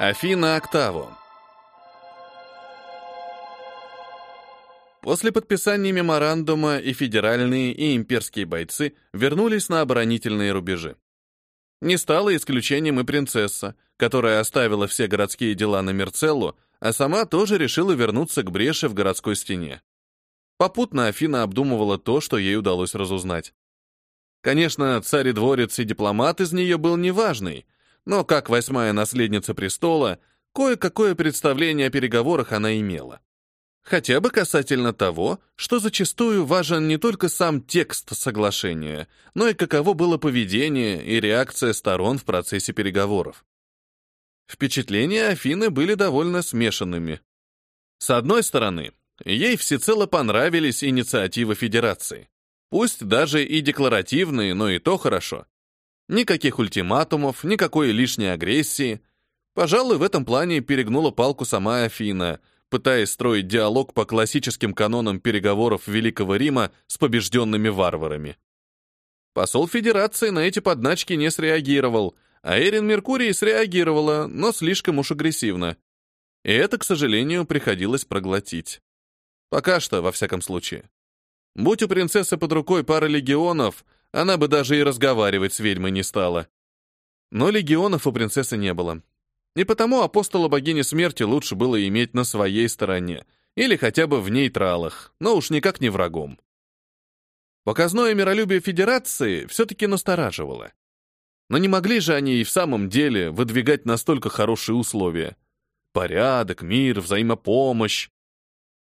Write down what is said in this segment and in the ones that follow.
Афина Октаву. После подписания меморандума и федеральные, и имперские бойцы вернулись на оборонительные рубежи. Не стало исключением и принцесса, которая оставила все городские дела на Мерцеллу, а сама тоже решила вернуться к бреши в городской стене. Попутно Афина обдумывала то, что ей удалось разузнать. Конечно, царь и дворец и дипломат из нее был неважный, но как восьмая наследница престола, кое-какое представление о переговорах она имела. Хотя бы касательно того, что зачастую важен не только сам текст соглашения, но и каково было поведение и реакция сторон в процессе переговоров. Впечатления Афины были довольно смешанными. С одной стороны, ей всецело понравились инициативы Федерации. Пусть даже и декларативные, но и то хорошо. Никаких ультиматумов, никакой лишней агрессии. Пожалуй, в этом плане перегнула палку сама Афина, пытаясь строить диалог по классическим канонам переговоров Великого Рима с побежденными варварами. Посол Федерации на эти подначки не среагировал, а Эрин Меркурий среагировала, но слишком уж агрессивно. И это, к сожалению, приходилось проглотить. Пока что, во всяком случае. Будь у принцессы под рукой пара легионов — она бы даже и разговаривать с ведьмой не стала. Но легионов у принцессы не было. И потому апостола богини смерти лучше было иметь на своей стороне, или хотя бы в нейтралах, но уж никак не врагом. Показное миролюбие Федерации все-таки настораживало. Но не могли же они и в самом деле выдвигать настолько хорошие условия. Порядок, мир, взаимопомощь.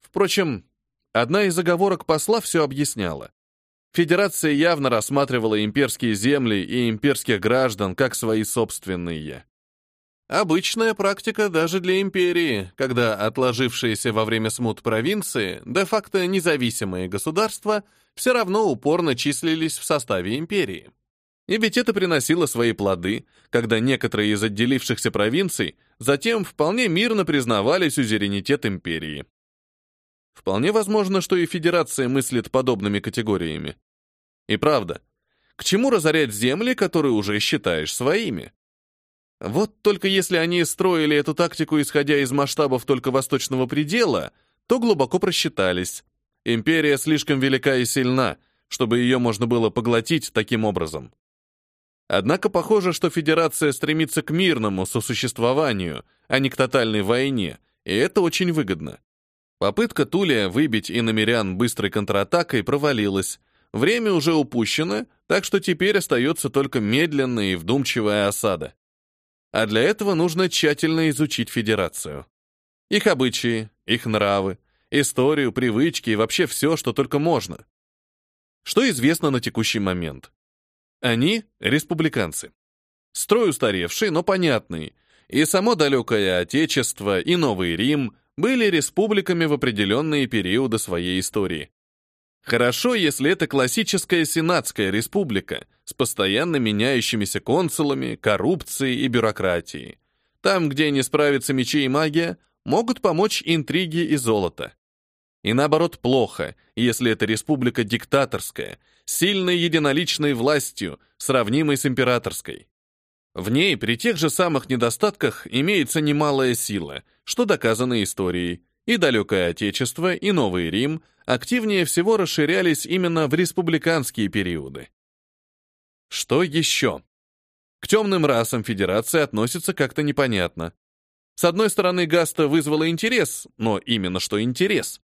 Впрочем, одна из заговорок посла все объясняла. Федерация явно рассматривала имперские земли и имперских граждан как свои собственные. Обычная практика даже для империи, когда отложившиеся во время смут провинции, де-факто независимые государства, все равно упорно числились в составе империи. И ведь это приносило свои плоды, когда некоторые из отделившихся провинций затем вполне мирно признавали сюзеренитет империи. Вполне возможно, что и Федерация мыслит подобными категориями. И правда, к чему разорять земли, которые уже считаешь своими? Вот только если они строили эту тактику, исходя из масштабов только восточного предела, то глубоко просчитались. Империя слишком велика и сильна, чтобы ее можно было поглотить таким образом. Однако похоже, что Федерация стремится к мирному сосуществованию, а не к тотальной войне, и это очень выгодно. Попытка Тулия выбить иномерян быстрой контратакой провалилась. Время уже упущено, так что теперь остается только медленная и вдумчивая осада. А для этого нужно тщательно изучить Федерацию. Их обычаи, их нравы, историю, привычки и вообще все, что только можно. Что известно на текущий момент? Они — республиканцы. Строй устаревший, но понятный. И само далекое Отечество, и Новый Рим — были республиками в определенные периоды своей истории. Хорошо, если это классическая сенатская республика с постоянно меняющимися консулами, коррупцией и бюрократией. Там, где не справятся мечи и магия, могут помочь интриги и золото. И наоборот плохо, если это республика диктаторская, сильной единоличной властью, сравнимой с императорской. В ней при тех же самых недостатках имеется немалая сила, что доказано историей, и далекое Отечество, и Новый Рим активнее всего расширялись именно в республиканские периоды. Что еще? К темным расам Федерации относится как-то непонятно. С одной стороны, Гаста вызвала интерес, но именно что интерес.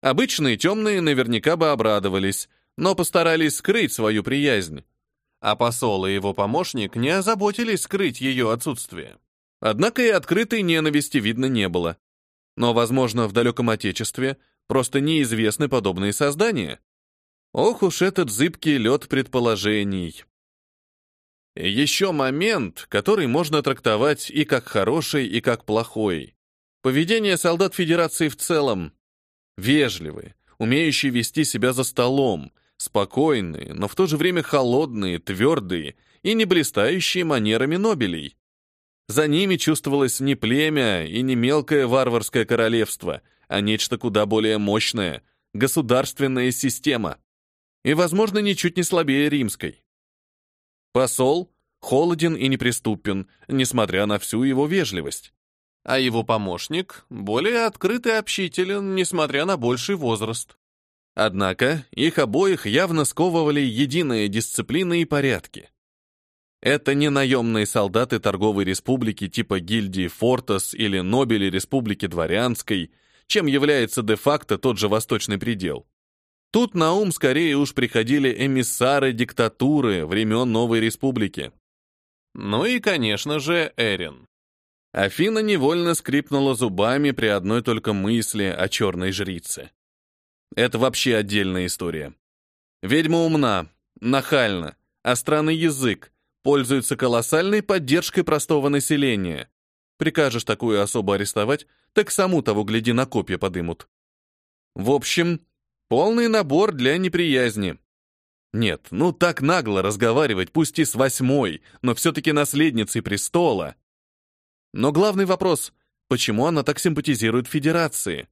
Обычные темные наверняка бы обрадовались, но постарались скрыть свою приязнь а посол и его помощник не озаботились скрыть ее отсутствие. Однако и открытой ненависти видно не было. Но, возможно, в далеком Отечестве просто неизвестны подобные создания. Ох уж этот зыбкий лед предположений. Еще момент, который можно трактовать и как хороший, и как плохой. Поведение солдат Федерации в целом. Вежливые, умеющие вести себя за столом, спокойные, но в то же время холодные, твердые и не блистающие манерами нобелей. За ними чувствовалось не племя и не мелкое варварское королевство, а нечто куда более мощное — государственная система. И, возможно, ничуть не слабее римской. Посол холоден и неприступен, несмотря на всю его вежливость. А его помощник более открыт и общителен, несмотря на больший возраст. Однако их обоих явно сковывали единая дисциплина и порядки. Это не наемные солдаты торговой республики типа гильдии Фортас или Нобели Республики Дворянской, чем является де-факто тот же Восточный предел. Тут на ум скорее уж приходили эмиссары диктатуры времен Новой Республики. Ну и, конечно же, Эрин. Афина невольно скрипнула зубами при одной только мысли о черной жрице. Это вообще отдельная история. Ведьма умна, нахальна, а странный язык, пользуется колоссальной поддержкой простого населения. Прикажешь такую особу арестовать, так саму того, гляди, на копья подымут. В общем, полный набор для неприязни. Нет, ну так нагло разговаривать, пусть и с восьмой, но все-таки наследницей престола. Но главный вопрос, почему она так симпатизирует Федерации?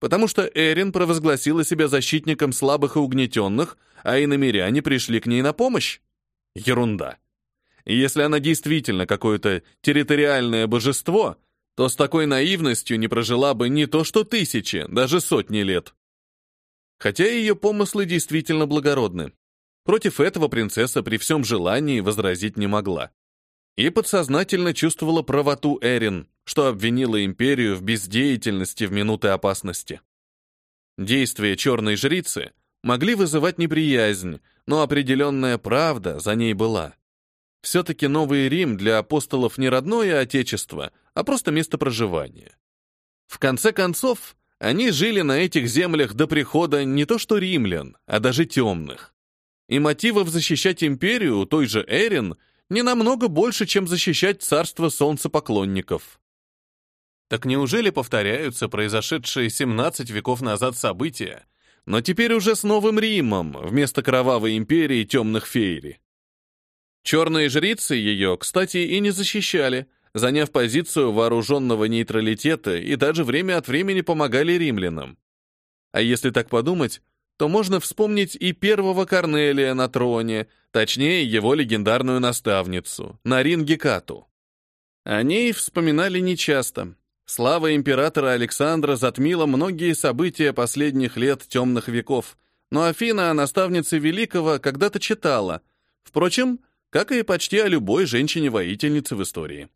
Потому что Эрин провозгласила себя защитником слабых и угнетенных, а иномиряне пришли к ней на помощь? Ерунда. если она действительно какое-то территориальное божество, то с такой наивностью не прожила бы не то что тысячи, даже сотни лет. Хотя ее помыслы действительно благородны. Против этого принцесса при всем желании возразить не могла. И подсознательно чувствовала правоту Эрин, что обвинила империю в бездеятельности в минуты опасности. Действия черной жрицы могли вызывать неприязнь, но определенная правда за ней была. Все-таки Новый Рим для апостолов не родное отечество, а просто место проживания. В конце концов, они жили на этих землях до прихода не то что римлян, а даже темных и мотивов защищать империю той же Эрин не намного больше, чем защищать царство солнцепоклонников. Так неужели повторяются произошедшие 17 веков назад события, но теперь уже с Новым Римом вместо кровавой империи темных фейри? Черные жрицы ее, кстати, и не защищали, заняв позицию вооруженного нейтралитета и даже время от времени помогали римлянам. А если так подумать, то можно вспомнить и первого Корнелия на троне, точнее, его легендарную наставницу, Нарин Гекату. О ней вспоминали нечасто. Слава императора Александра затмила многие события последних лет темных веков, но Афина о наставнице Великого когда-то читала, впрочем, как и почти о любой женщине-воительнице в истории.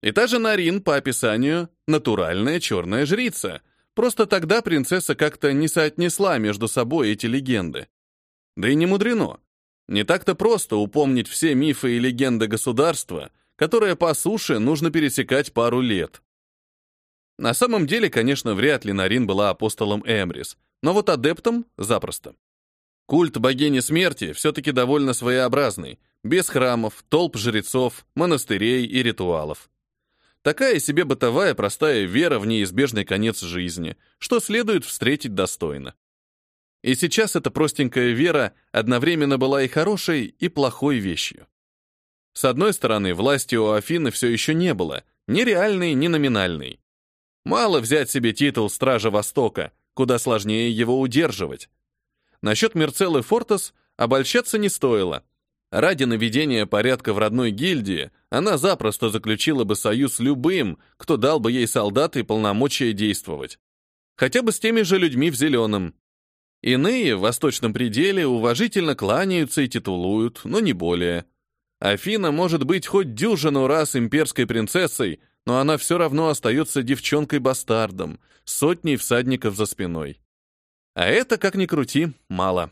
И та же Нарин, по описанию, натуральная черная жрица — Просто тогда принцесса как-то не соотнесла между собой эти легенды. Да и не мудрено. Не так-то просто упомнить все мифы и легенды государства, которое по суше нужно пересекать пару лет. На самом деле, конечно, вряд ли Нарин была апостолом Эмрис, но вот адептом — запросто. Культ богини смерти все-таки довольно своеобразный, без храмов, толп жрецов, монастырей и ритуалов. Такая себе бытовая простая вера в неизбежный конец жизни, что следует встретить достойно. И сейчас эта простенькая вера одновременно была и хорошей, и плохой вещью. С одной стороны, власти у Афины все еще не было, ни реальной, ни номинальной. Мало взять себе титул Стража Востока, куда сложнее его удерживать. Насчет Мерцеллы Фортес обольщаться не стоило. Ради наведения порядка в родной гильдии она запросто заключила бы союз с любым, кто дал бы ей солдаты и полномочия действовать. Хотя бы с теми же людьми в зеленом. Иные в восточном пределе уважительно кланяются и титулуют, но не более. Афина может быть хоть дюжину раз имперской принцессой, но она все равно остается девчонкой-бастардом, сотней всадников за спиной. А это, как ни крути, мало.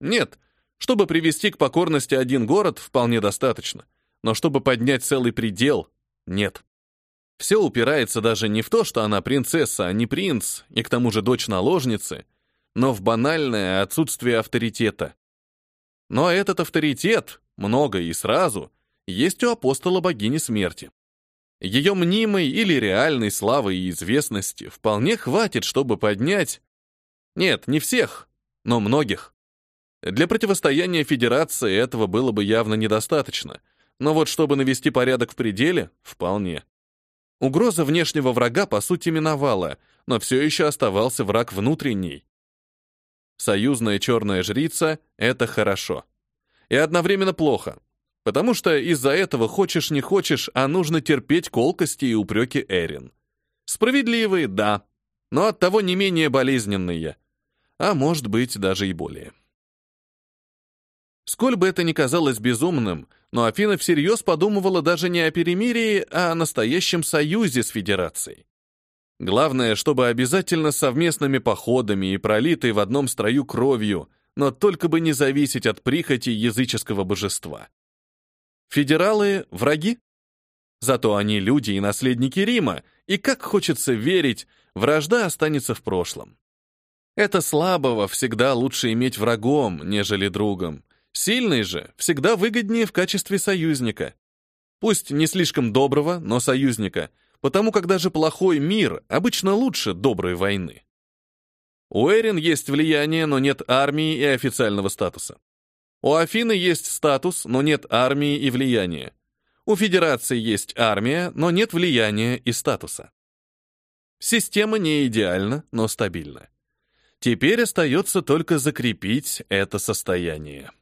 Нет, чтобы привести к покорности один город, вполне достаточно. Но чтобы поднять целый предел, нет. Все упирается даже не в то, что она принцесса, а не принц, и к тому же дочь наложницы, но в банальное отсутствие авторитета. Но этот авторитет, много и сразу, есть у апостола богини смерти. Ее мнимой или реальной славы и известности вполне хватит, чтобы поднять... Нет, не всех, но многих. Для противостояния Федерации этого было бы явно недостаточно, но вот чтобы навести порядок в пределе — вполне. Угроза внешнего врага, по сути, миновала, но все еще оставался враг внутренний. Союзная черная жрица — это хорошо. И одновременно плохо. потому что из-за этого хочешь не хочешь, а нужно терпеть колкости и упреки Эрин. Справедливые, да, но оттого не менее болезненные, а может быть даже и более. Сколь бы это ни казалось безумным, но Афина всерьез подумывала даже не о перемирии, а о настоящем союзе с Федерацией. Главное, чтобы обязательно совместными походами и пролитой в одном строю кровью, но только бы не зависеть от прихоти языческого божества. Федералы — враги? Зато они люди и наследники Рима, и, как хочется верить, вражда останется в прошлом. Это слабого всегда лучше иметь врагом, нежели другом, Сильный же всегда выгоднее в качестве союзника. Пусть не слишком доброго, но союзника, потому как даже плохой мир обычно лучше доброй войны. У Эрин есть влияние, но нет армии и официального статуса. У Афины есть статус, но нет армии и влияния. У Федерации есть армия, но нет влияния и статуса. Система не идеальна, но стабильна. Теперь остается только закрепить это состояние.